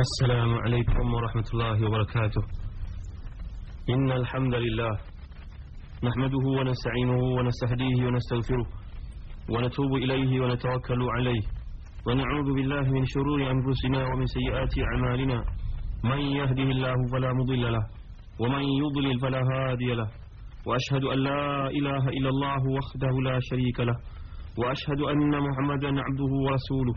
السلام عليكم ورحمة الله وبركاته. إن الحمد لله نحمده ونستعينه ونستهديه ونستغفره ونتوب إليه ونتوكل عليه. ونعوذ بالله من شرور أنفسنا ومن سيئات أعمالنا. من يهده الله فلا مضل له ومن يضلل فلا هادي له. وأشهد أن لا إله إلا الله وحده لا شريك له. وأشهد أن محمدا عبده ورسوله.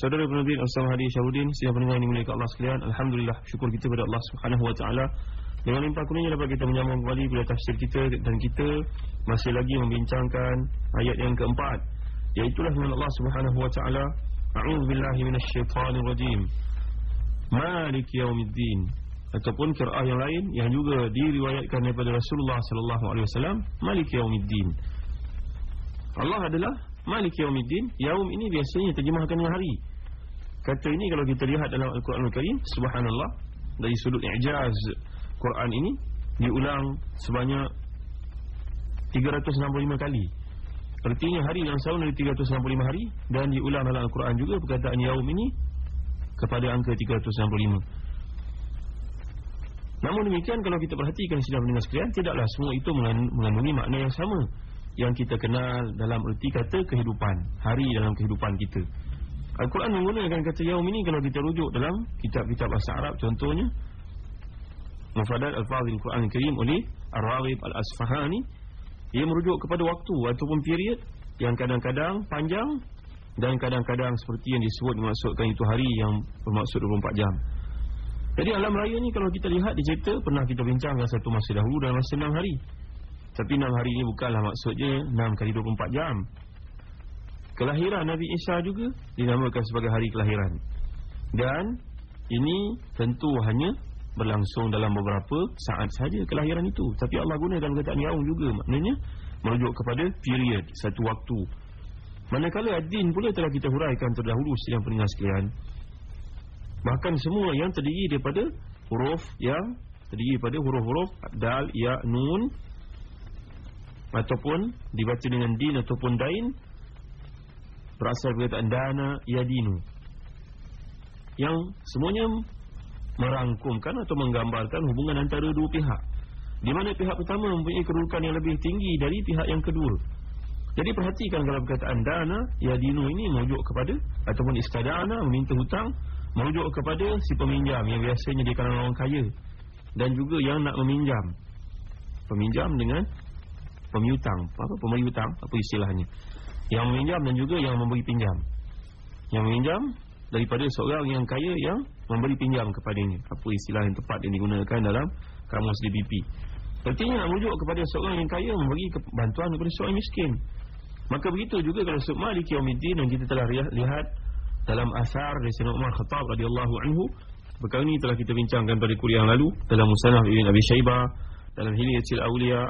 Saudara penerbit Ustaz Hadi Syarudin Siapa pendengar ini mulia Allah sekalian. Alhamdulillah syukur kita kepada Allah Subhanahu Wa Taala. Dengan limpah kuningnya dapat kita menyambung kembali Bila tafsir kita dan kita Masih lagi membincangkan ayat yang keempat. Iaitulah dengan Allah Subhanahu Wa Taala A'udhu billahi minasyaitanir rajim. Malik yaumiddin. Ataupun kira'ah yang lain Yang juga diriwayatkan daripada Rasulullah Sallallahu Alaihi Wasallam Malik yaumiddin. Allah adalah Malik Yawmiddin Yaum ini biasanya terjemahkan dengan hari. Kata ini kalau kita lihat dalam Al-Quran Al-Karim Subhanallah Dari sudut i'jaz Quran ini Diulang sebanyak 365 kali. Artinya hari yang sama dari 365 hari Dan diulang dalam Al-Quran juga Perkataan Yaum ini Kepada angka 365 Namun demikian kalau kita perhatikan Sidang mendengar sekalian Tidaklah semua itu mengandungi makna yang sama yang kita kenal dalam erti kata kehidupan hari dalam kehidupan kita. Al-Quran menggunakan kata yaum ini kalau kita rujuk dalam kitab-kitab bahasa Arab contohnya. Mufadat Al-Fadhil Quran Al-Karim oleh Ar-Rawib Al-Asfahani. Ia merujuk kepada waktu ataupun period yang kadang-kadang panjang dan kadang-kadang seperti yang disebut dimaksudkan itu hari yang bermaksud 24 jam. Jadi alam raya ni kalau kita lihat dicerita pernah kita bincangkan satu masa dahulu dalam masa 6 hari tapi 6 hari ini bukanlah maksudnya 6 kali 24 jam. Kelahiran Nabi Isa juga Dinamakan sebagai hari kelahiran. Dan Ini tentu hanya Berlangsung dalam beberapa saat saja Kelahiran itu. Tapi Allah gunakan kataan yaum juga Maknanya Merujuk kepada period Satu waktu. Manakala adin pula telah kita huraikan terdahulu Sedang pendengar sekalian. Bahkan semua yang terdiri daripada Huruf yang Terdiri daripada huruf-huruf Dal, Ya, Nun ataupun dibaca dengan din ataupun dain berasal perkataan dana yadinu. Yang semuanya merangkumkan atau menggambarkan hubungan antara dua pihak. Di mana pihak pertama mempunyai kedudukan yang lebih tinggi dari pihak yang kedua. Jadi perhatikan kalau perkataan dana yadinu ini merujuk kepada ataupun istadana meminta hutang merujuk kepada si peminjam yang biasanya di kalangan orang kaya dan juga yang nak meminjam. Peminjam dengan pemiutang. Apa pemberi hutang apa istilahnya? Yang meminjam dan juga yang memberi pinjam. Yang meminjam daripada seorang yang kaya yang memberi pinjam kepadanya. Apa istilah yang tepat yang digunakan dalam kamus DBP artinya nak merujuk kepada seorang yang kaya memberi bantuan kepada seorang miskin. Maka begitu juga kalau Sub Malik Yawmiddin yang kita telah lihat dalam asar dari Sayyidina Umar Khattab radhiyallahu anhu. Perkara ini telah kita bincangkan pada kuliah yang lalu dalam Musannaf Ibn Abi Shaybah dalam Hilyatul Awliya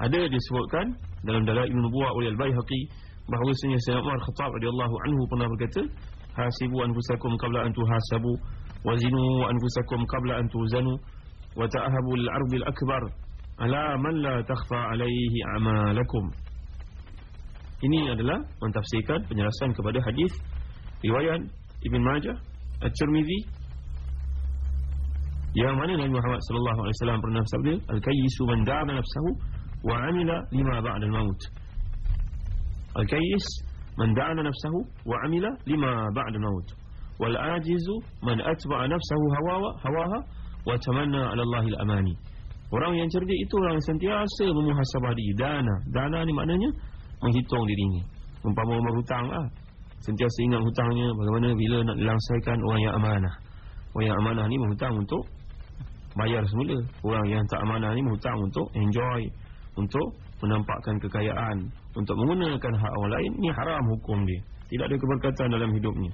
ada disebutkan dalam dalil Ibn Nubuwah oleh Al-Bayhaqi bahawasanya Sayyidina Umar Khattab radhiyallahu anhu pernah berkata hasibu anfusakum qabla an tuhasabu wazinu anfusakum qabla an tuzanu wa ta'habu al-'ardi al-akbar ala man la takhfa alayhi a'malakum. Ini adalah mentafsirkan penjelasan kepada hadis riwayat Ibn Majah At-Tirmizi yang mana Nabi Muhammad sallallahu alaihi wasallam pernah bersabda al-kayyisu man da'ana nafsahu وعمل لما بعد الموت الكيس من دعن نفسه وعمل لما بعد الموت والعاجز من أتبع نفسه هواها, هواها وتمنى على الله الأماني Orang yang cerdik itu orang yang sentiasa memuhasabah diri. Dana. Dana ni maknanya menghitung diri ni. Umpama rumah hutang lah. Sentiasa ingat hutangnya bagaimana bila nak dilangsaikan orang yang amanah. Orang yang amanah ni menghutang untuk bayar semula. Orang yang tak amanah ni menghutang untuk enjoy. untuk menampakkan kekayaan. Untuk menggunakan hak orang lain. Ini haram hukum dia. Tidak ada keberkatan dalam hidupnya.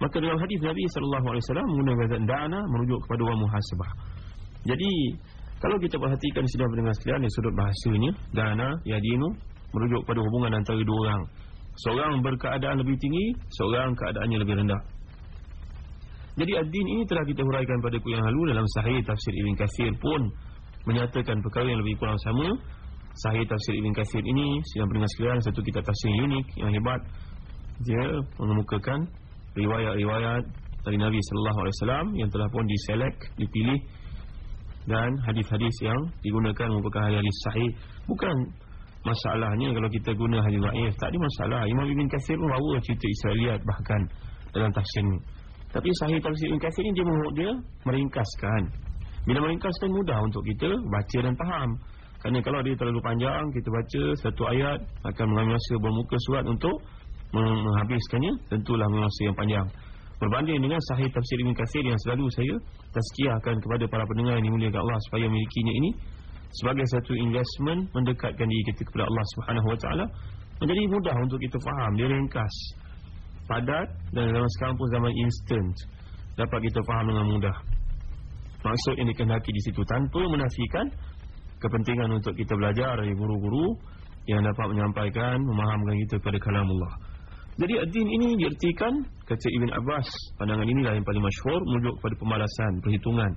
Maka dalam hadis Nabi SAW menggunakan dana merujuk kepada orang muhasabah. Jadi kalau kita perhatikan sudah mendengar sekalian dari sudut bahasanya Dana, Yadinu Merujuk pada hubungan antara dua orang Seorang berkeadaan lebih tinggi Seorang keadaannya lebih rendah Jadi ad-din ini telah kita huraikan pada kuliah lalu Dalam sahih tafsir Ibn Kathir pun Menyatakan perkara yang lebih kurang sama Sahih tafsir Ibn Kathir ini Sedang mendengar sekalian satu kitab tafsir unik Yang hebat. Dia mengemukakan Riwayat-riwayat dari Nabi SAW Yang telah pun diselect, dipilih dan hadis-hadis yang digunakan merupakan hadis sahih. Bukan masalahnya kalau kita guna hadis dhaif. Tak ada masalah. Imam Ibn Katsir pun bawa cerita Israeliat bahkan dalam tafsir ni. Tapi sahih tafsir Ibn Katsir ni dia dia meringkaskan. Bila meringkaskan mudah untuk kita baca dan faham kerana kalau dia terlalu panjang kita baca satu ayat akan mengambil masa bermuka surat untuk menghabiskannya tentulah masa yang panjang. Berbanding dengan sahih tafsir Ibn Kathir yang selalu saya tazkiyahkan kepada para pendengar yang dimuliakan Allah supaya memilikinya ini sebagai satu investment mendekatkan diri kita kepada Allah Taala menjadi mudah untuk kita faham dia ringkas padat dan dalam sekarang pun zaman instant. Dapat kita faham dengan mudah. Maksud yang dikehendaki di situ tanpa menafikan kepentingan untuk kita belajar dari guru-guru yang dapat menyampaikan memahamkan kita kepada kalam Allah jadi ad-din ini diartikan kata Ibn Abbas pandangan inilah yang paling masyhur merujuk kepada pemalasan, perhitungan.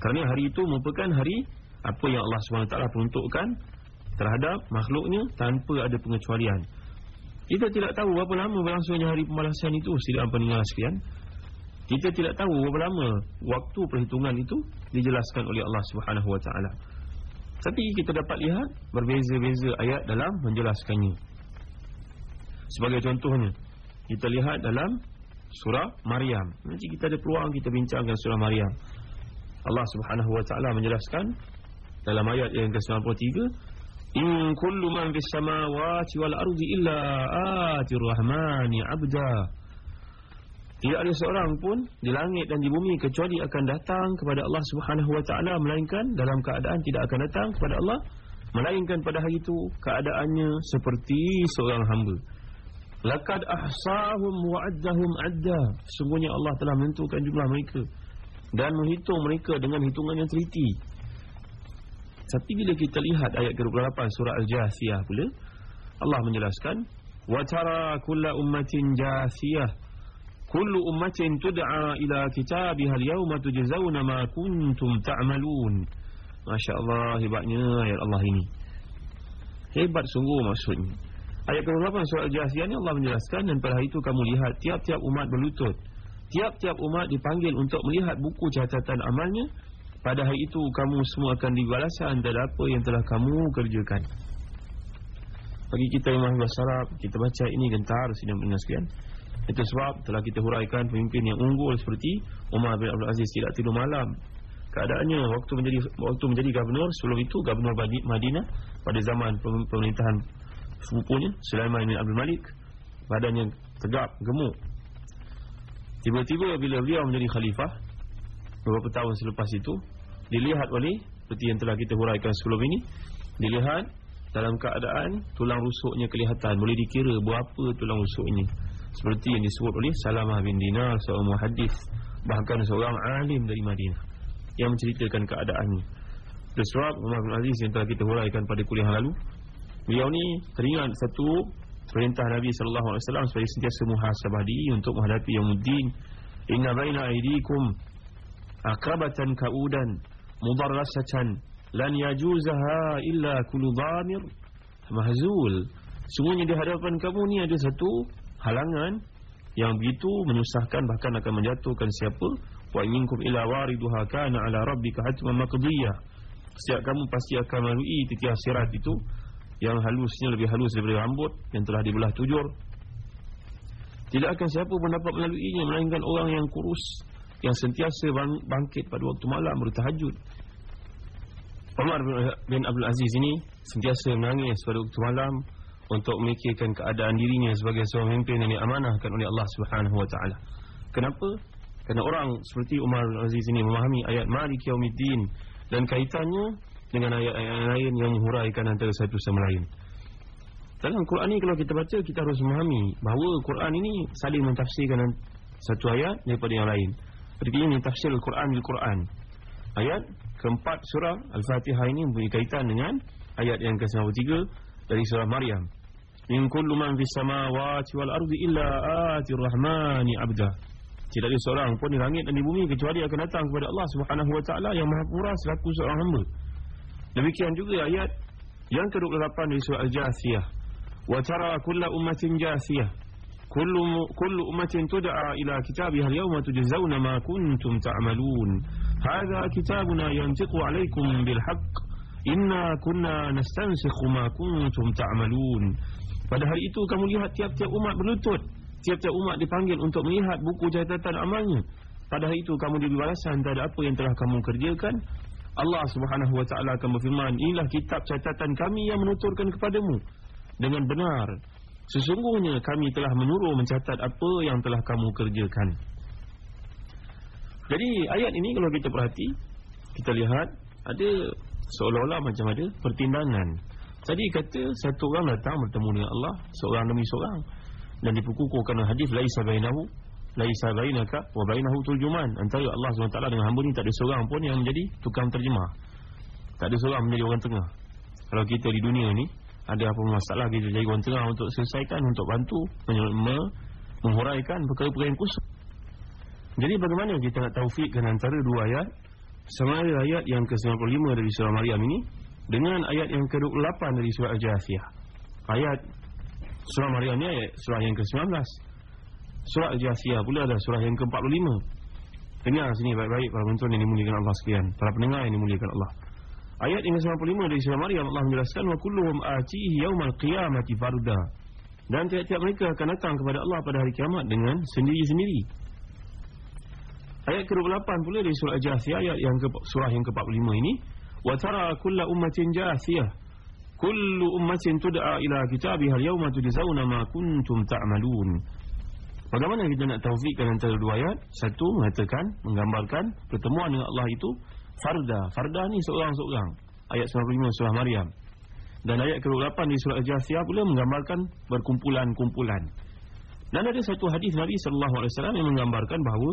Kerana hari itu merupakan hari apa yang Allah SWT peruntukkan terhadap makhluknya tanpa ada pengecualian. Kita tidak tahu berapa lama berlangsungnya hari pemalasan itu sidang pendengar sekian. Kita tidak tahu berapa lama waktu perhitungan itu dijelaskan oleh Allah Subhanahu Wa Taala. Tapi kita dapat lihat berbeza-beza ayat dalam menjelaskannya. Sebagai contohnya Kita lihat dalam surah Maryam. Nanti kita ada peluang kita bincangkan surah Maryam. Allah subhanahu wa ta'ala menjelaskan Dalam ayat yang ke-93 In kullu man fis samawati wal ardi illa atir rahmani abda Tidak ada seorang pun di langit dan di bumi kecuali akan datang kepada Allah Subhanahu wa taala melainkan dalam keadaan tidak akan datang kepada Allah melainkan pada hari itu keadaannya seperti seorang hamba. Laqad ahsahum wa addahum adda. Sungguhnya Allah telah menentukan jumlah mereka dan menghitung mereka dengan hitungan yang teliti. Tapi bila kita lihat ayat ke-28 surah Al-Jasiyah pula, Allah menjelaskan, "Wa tara kulla ummatin jasiyah kullu ummatin tud'a ila kitabiha al-yawma tujzauna ma kuntum ta'malun." Masya-Allah hebatnya ayat Allah ini. Hebat sungguh maksudnya. Ayat ke-8 surah Al-Jasiyah ni Allah menjelaskan dan pada hari itu kamu lihat tiap-tiap umat berlutut. Tiap-tiap umat dipanggil untuk melihat buku catatan amalnya. Pada hari itu kamu semua akan dibalasan dan apa yang telah kamu kerjakan. Bagi kita yang mahasiswa Sarab, kita baca ini gentar sidang pendengar sekalian. Itu sebab telah kita huraikan pemimpin yang unggul seperti Umar bin Abdul Aziz tidak tidur malam. Keadaannya waktu menjadi waktu menjadi gubernur sebelum itu gubernur Madinah pada zaman pemerintahan sepupunya Sulaiman bin Abdul Malik badannya tegap gemuk. Tiba-tiba bila beliau menjadi khalifah beberapa tahun selepas itu dilihat oleh seperti yang telah kita huraikan sebelum ini dilihat dalam keadaan tulang rusuknya kelihatan. Boleh dikira berapa tulang rusuknya seperti yang disebut oleh Salamah bin Dinar seorang muhaddis bahkan seorang alim dari Madinah yang menceritakan keadaannya Sebab Umar bin Aziz yang telah kita huraikan pada kuliah lalu Beliau ni teringat satu perintah Nabi wasallam supaya sentiasa muhasabah diri untuk menghadapi yaumuddin. Inna baina aydikum aqrabatan kaudan mudarrasatan lan yajuzaha illa kullu dhamir mahzul. Semuanya di hadapan kamu ni ada satu halangan yang begitu menyusahkan bahkan akan menjatuhkan siapa? Wa minkum ila wariduha kana ala rabbika hatman maqdiyah. Setiap kamu pasti akan melalui titian sirat itu yang halusnya lebih halus daripada rambut yang telah dibelah tujur. Tidak akan siapa pun dapat melaluinya melainkan orang yang kurus yang sentiasa bang, bangkit pada waktu malam bertahajud. Umar bin Abdul Aziz ini sentiasa menangis pada waktu malam untuk memikirkan keadaan dirinya sebagai seorang pemimpin yang diamanahkan oleh Allah Subhanahu wa taala. Kenapa? Kerana orang seperti Umar Aziz ini memahami ayat Malik Yaumiddin dan kaitannya dengan ayat-ayat lain yang menghuraikan antara satu sama lain. Dalam Quran ini kalau kita baca kita harus memahami bahawa Quran ini saling mentafsirkan satu ayat daripada yang lain. Seperti ini tafsir Al-Quran Al-Quran. Ayat keempat surah Al-Fatihah ini mempunyai kaitan dengan ayat yang ke-93 dari surah Maryam. In kullu man fis samawati wal ardi illa atir rahmani abda. Tidak ada seorang pun di langit dan di bumi kecuali akan datang kepada Allah Subhanahu wa taala yang Maha Pura selaku seorang hamba. Demikian juga ayat yang ke-28 dari surah Al-Jathiyah. Wa tara kullu ummatin jathiyah kullu kullu ummatin tud'a ila kitabiha al-yawma tujzauna ma kuntum ta'malun. Hadha kitabuna yantiqu 'alaykum bil haqq. Inna kunna nastansikhu ma kuntum ta'malun. Pada hari itu kamu lihat tiap-tiap umat berlutut. Tiap-tiap umat dipanggil untuk melihat buku catatan amalnya. Pada hari itu kamu diberi balasan terhadap apa yang telah kamu kerjakan. Allah Subhanahu wa taala akan berfirman, "Inilah kitab catatan kami yang menuturkan kepadamu dengan benar. Sesungguhnya kami telah menyuruh mencatat apa yang telah kamu kerjakan." Jadi ayat ini kalau kita perhati, kita lihat ada seolah-olah macam ada pertimbangan. Tadi kata satu orang datang bertemu dengan Allah, seorang demi seorang. Dan dipukukukan hadis laisa bainahu laisa bainaka wa bainahu turjuman. Antara Allah SWT dengan hamba ni tak ada seorang pun yang menjadi tukang terjemah. Tak ada seorang menjadi orang tengah. Kalau kita di dunia ni ada apa masalah kita jadi orang tengah untuk selesaikan untuk bantu menghuraikan perkara-perkara yang kusut jadi bagaimana kita nak taufikkan antara dua ayat? Ada ayat yang ke-95 dari surah Maryam ini dengan ayat yang ke-28 dari surah Al-Jathiyah ayat surah Maryam ni ayat surah yang ke-19. Surah Al-Jathiyah pula adalah surah yang ke-45. Dengar sini baik-baik para penonton yang dimuliakan Allah sekalian. Para pendengar yang dimuliakan Allah. Ayat yang ke-95 dari surah Maryam Allah menjelaskan wa kulluhum atihi yaumal qiyamati farda dan tiap-tiap mereka akan datang kepada Allah pada hari kiamat dengan sendiri-sendiri. Ayat ke-28 pula dari surah Al-Jathiyah ayat yang ke surah yang ke-45 ini wa tara kullu ummatin jathiyah kullu ummatin tud'a ila kitabiha al-yawma tujzauna ma kuntum ta'malun Bagaimana kita nak taufikkan antara dua ayat? Satu mengatakan, menggambarkan pertemuan dengan Allah itu farda. Farda ni seorang-seorang. Ayat 95 surah Maryam. Dan ayat ke-8 di surah Al-Jathiyah pula menggambarkan berkumpulan-kumpulan. Dan ada satu hadis Nabi sallallahu alaihi wasallam yang menggambarkan bahawa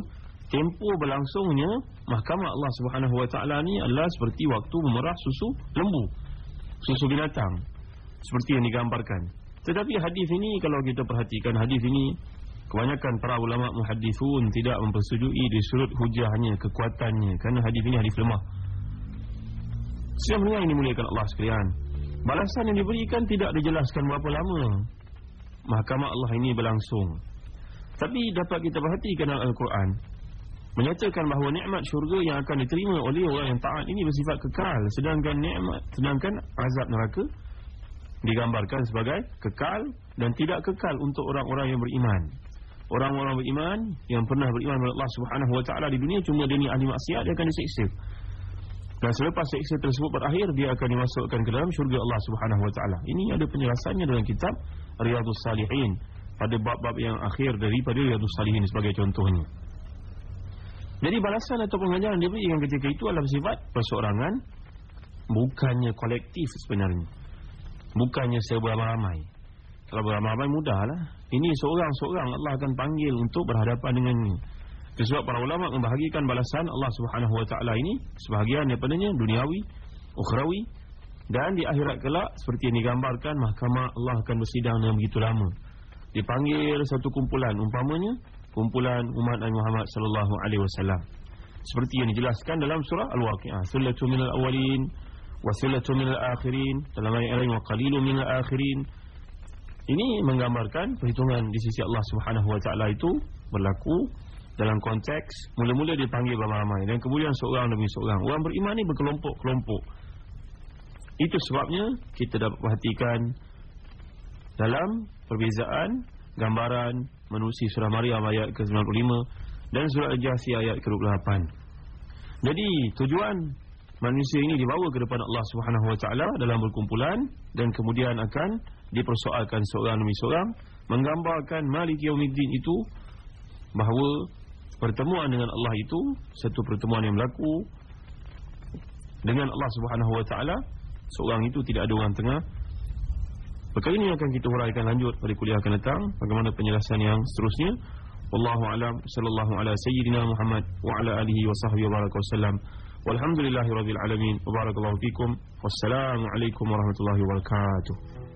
tempoh berlangsungnya mahkamah Allah Subhanahu wa taala ni adalah seperti waktu memerah susu lembu. Susu binatang. Seperti yang digambarkan. Tetapi hadis ini kalau kita perhatikan hadis ini Kebanyakan para ulama muhadithun tidak mempersetujui di sudut hujahnya, kekuatannya kerana hadis ini hadis lemah. Siapa yang dimuliakan Allah sekalian? Balasan yang diberikan tidak dijelaskan berapa lama mahkamah Allah ini berlangsung. Tapi dapat kita perhatikan dalam Al-Quran menyatakan bahawa nikmat syurga yang akan diterima oleh orang yang taat ini bersifat kekal sedangkan nikmat sedangkan azab neraka digambarkan sebagai kekal dan tidak kekal untuk orang-orang yang beriman. Orang-orang beriman yang pernah beriman kepada Allah Subhanahu wa taala di dunia cuma dia ni ahli maksiat dia akan disiksa. Dan selepas siksa tersebut berakhir dia akan dimasukkan ke dalam syurga Allah Subhanahu wa taala. Ini ada penjelasannya dalam kitab Riyadhus Salihin pada bab-bab yang akhir daripada Riyadhus Salihin sebagai contohnya. Jadi balasan atau pengajaran dia berikan ketika itu adalah bersifat perseorangan bukannya kolektif sebenarnya. Bukannya seberamai-ramai. Kalau beramai-ramai mudahlah. Ini seorang-seorang Allah akan panggil untuk berhadapan dengannya. Sebab para ulama membahagikan balasan Allah Subhanahu Taala ini sebahagian daripadanya duniawi, ukhrawi dan di akhirat kelak seperti yang digambarkan mahkamah Allah akan bersidang dengan begitu lama. Dipanggil satu kumpulan umpamanya kumpulan umat Nabi Muhammad sallallahu alaihi wasallam. Seperti yang dijelaskan dalam surah Al-Waqiah, "Sullatu minal awwalin wa sullatu minal akhirin." Dalam ayat lain, "Wa qalilun minal akhirin." Ini menggambarkan perhitungan di sisi Allah Subhanahu Wa Taala itu berlaku dalam konteks mula-mula dipanggil ramai-ramai dan kemudian seorang demi seorang. Orang beriman ini berkelompok-kelompok. Itu sebabnya kita dapat perhatikan dalam perbezaan gambaran menusi surah Maryam ayat ke-95 dan surah Al-Jathiyah ayat ke-28. Jadi tujuan manusia ini dibawa ke depan Allah Subhanahu Wa Taala dalam berkumpulan dan kemudian akan dipersoalkan seorang demi seorang menggambarkan Malik Yaumiddin itu bahawa pertemuan dengan Allah itu satu pertemuan yang berlaku dengan Allah Subhanahu Wa Taala seorang itu tidak ada orang tengah perkara ini akan kita huraikan lanjut pada kuliah akan datang. Bagaimana penjelasan yang seterusnya? Wallahu alam. Sallallahu ala sayyidina Muhammad wa ala alihi wa sahbihi wa baraka wasallam walhamdulillahi rabbil alamin. Wa barakallahu fikum. Wassalamu alaikum warahmatullahi wabarakatuh